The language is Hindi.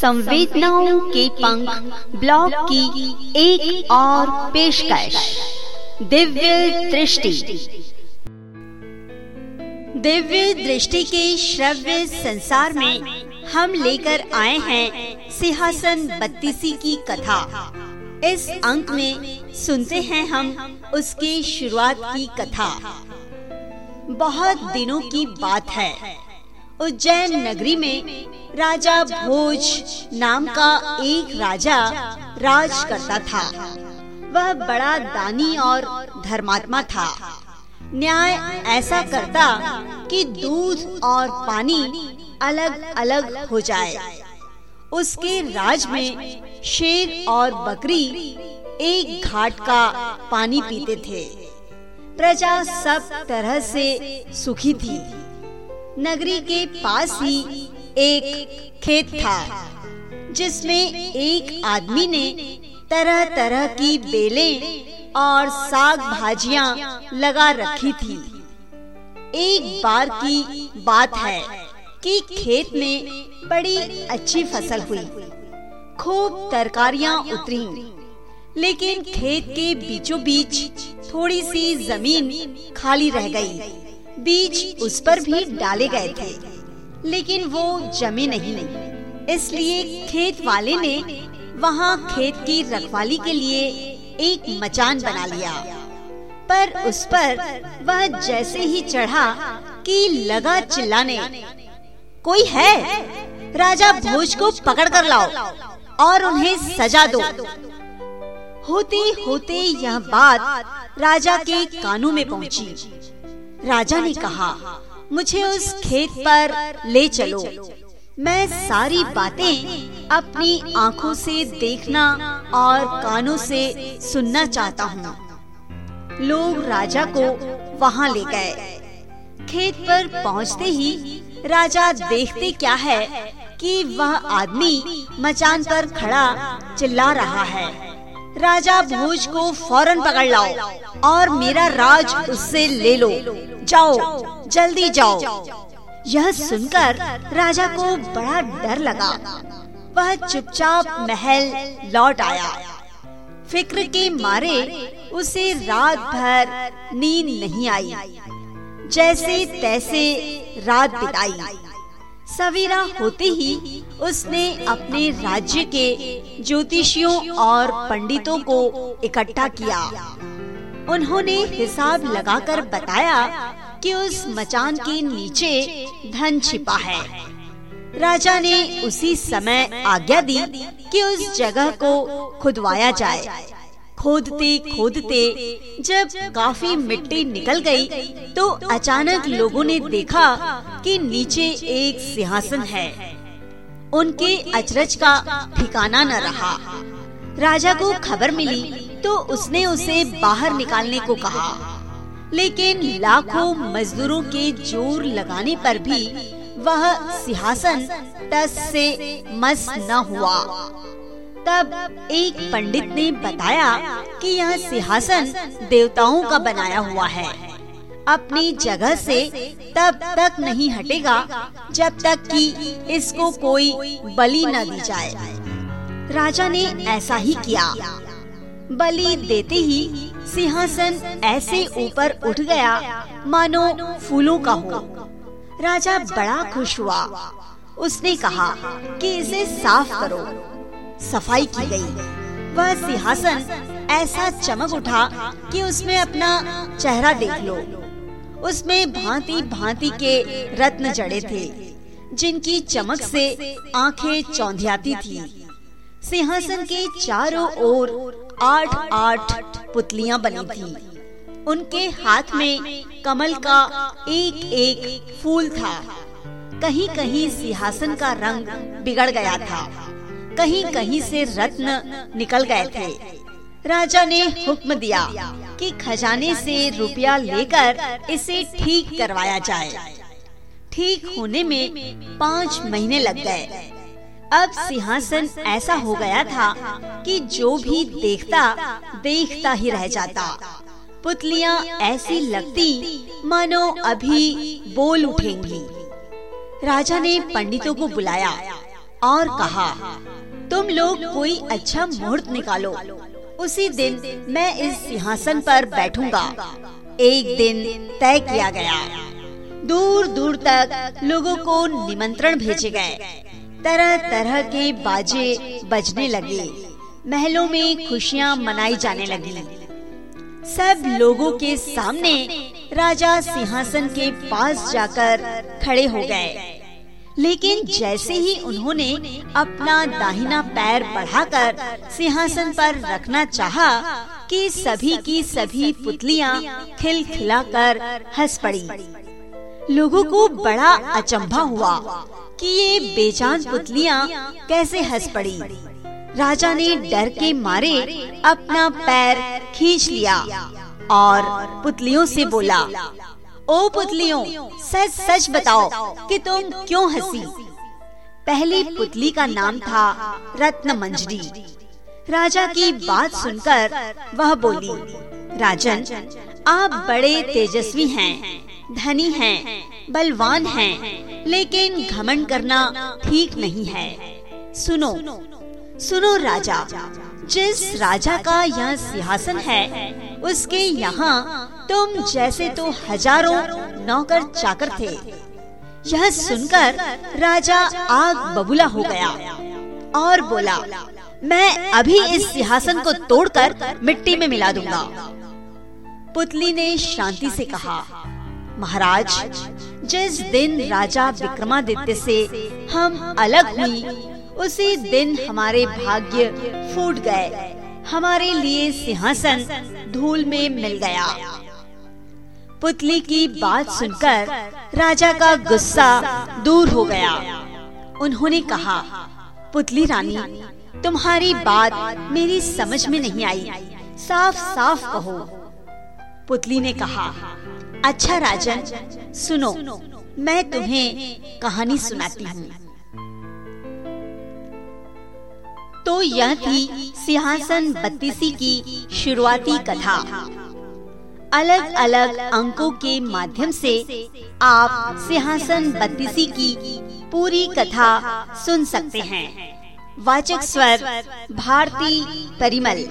संवेदनाओं के पंख ब्लॉग की एक और पेशकश। दिव्य दृष्टि। दिव्य दृष्टि के श्रव्य संसार में हम लेकर आए हैं सिंहासन बत्तीसी की कथा। इस अंक में सुनते हैं हम उसकी शुरुआत की कथा। बहुत दिनों की बात है। उज्जैन नगरी में राजा भोज नाम का एक राजा राज करता था। वह बड़ा दानी और धर्मात्मा था। न्याय ऐसा करता कि दूध और पानी अलग अलग हो जाए। उसके राज में शेर और बकरी एक घाट का पानी पीते थे। प्रजा सब तरह से सुखी थी। नगरी के पास ही एक खेत था, जिसमें एक आदमी ने तरह तरह की बेलें और साग भाजियाँ लगा रखी थी। एक बार की बात है कि खेत में बड़ी अच्छी फ़सल हुई। खूब तरकारियाँ उतरी, लेकिन खेत के बीचों बीच थोड़ी सी ज़मीन खाली रह गई। बीज उस पर भी डाले गए थे, लेकिन वो जमे नहीं। इसलिए खेत वाले ने वहाँ खेत की रखवाली के लिए एक मचान बना लिया। पर उस पर वह जैसे ही चढ़ा कि लगा चिल्लाने, कोई है? राजा भोज को पकड़ कर लाओ और उन्हें सजा दो। होते होते यह बात राजा के कानों में पहुँची। राजा ने कहा मुझे उस खेत पर ले चलो। मैं सारी बातें अपनी आँखों से देखना और कानों से सुनना चाहता हूँ। लोग राजा को वहाँ ले गए। खेत पर पहुँचते ही राजा देखते क्या है कि वह आदमी मचान पर खड़ा चिल्ला रहा है। राजा भोज को फ़ौरन पकड़ लाओ और मेरा राज उससे ले लो। जाओ, जल्दी जाओ। यह सुनकर राजा को बड़ा डर लगा। वह चुपचाप महल लौट आया। फ़िक्र के मारे उसे रात भर नींद नहीं आई। जैसे तैसे रात बिताई। सवेरा होते ही उसने अपने राज्य के ज्योतिषियों और पंडितों को इकट्ठा किया। उन्होंने हिसाब लगाकर बताया कि उस मचान के नीचे धन छिपा है। राजा ने उसी समय आज्ञा दी कि उस जगह को खुदवाया जाए। खोदते खोदते जब काफ़ी मिट्टी निकल गई, तो अचानक लोगों ने देखा कि नीचे एक सिंहासन है। उनके अचरज का ठिकाना न रहा। राजा को खबर मिली तो उसने उसे बाहर निकालने को कहा। लेकिन लाखों मजदूरों के ज़ोर लगाने पर भी वह सिंहासन टस से मस न हुआ। तब एक पंडित ने बताया कि यह सिंहासन देवताओं का बनाया हुआ है। अपनी जगह से तब तक नहीं हटेगा जब तक कि इसको कोई बलि न दी जाए। राजा ने ऐसा ही किया। बलि देते ही सिंहासन ऐसे ऊपर उठ गया, मानो फूलों का हो। राजा बड़ा खुश हुआ। उसने कहा कि इसे साफ़ करो। सफ़ाई की गई। वह सिंहासन ऐसा चमक उठा कि उसमें अपना चेहरा देख लो। उसमें भांति भांति के रत्न जड़े थे, जिनकी चमक से आँखें चौंधियाती थी। सिंहासन के चारों ओर आठ आठ पुतलियाँ बनी थी। उनके हाथ में कमल का एक एक फूल था। कहीं कहीं सिंहासन का रंग बिगड़ गया था। कहीं कहीं से रत्न निकल गए थे। राजा ने हुक्म दिया कि खजाने से रुपया लेकर इसे ठीक करवाया जाए। ठीक होने में पाँच महीने लग गए। अब सिंहासन ऐसा हो गया था कि जो भी देखता देखता ही रह जाता। पुतलियाँ ऐसी लगती, मानो अभी बोल उठेंगी। राजा ने पंडितों को बुलाया और कहा तुम लोग कोई अच्छा मुहूर्त निकालो। उसी दिन मैं इस सिंहासन पर बैठूँगा। एक दिन तय किया गया। दूर दूर तक लोगों को निमंत्रण भेजे गए। तरह तरह के बाजे बजने लगे। महलों में खुशियाँ मनाई जाने लगी। सब लोगों के सामने राजा सिंहासन के पास जाकर खड़े हो गए। लेकिन जैसे ही उन्होंने अपना दाहिना पैर बढ़ाकर सिंहासन पर रखना चाहा कि सभी की सभी पुतलियाँ खिलखिलाकर हंस पड़ी। लोगों को बड़ा अचंभा हुआ कि ये बेजान पुतलियाँ कैसे हंस पड़ी। राजा ने डर के मारे अपना पैर खींच लिया और पुतलियों से बोला ओ पुतलियों सच सच बताओ कि तुम क्यों हँसी? पहली पुतली का नाम था रत्न मंजरी राजा की बात सुनकर वह बोली राजन आप बड़े तेजस्वी हैं, धनी हैं, बलवान हैं, लेकिन घमंड करना ठीक नहीं है। सुनो सुनो राजा जिस राजा का यह सिंहासन है उसके यहाँ तुम जैसे तो हज़ारों नौकर चाकर थे। यह सुनकर राजा आग बबूला हो गया और बोला, मैं अभी इस सिंहासन को तोड़कर मिट्टी में मिला दूँगा। पुतली ने शांति से कहा, महाराज, जिस दिन राजा विक्रमादित्य से हम अलग हुई, उसी दिन हमारे भाग्य फूट गए। हमारे लिए सिंहासन धूल में मिल गया। पुतली की बात सुनकर राजा का गुस्सा दूर हो गया। उन्होंने कहा, पुतली रानी, तुम्हारी बात मेरी समझ में नहीं आई। साफ़ साफ़ कहो। पुतली ने कहा अच्छा राजन, सुनो, मैं तुम्हें कहानी सुनाती हूँ। तो यह थी सिंहासन बत्तीसी की शुरुआती कथा। अलग अलग अंकों के माध्यम से आप सिंहासन बत्तीसी की पूरी कथा सुन सकते हैं। वाचक स्वर भारती परिमल।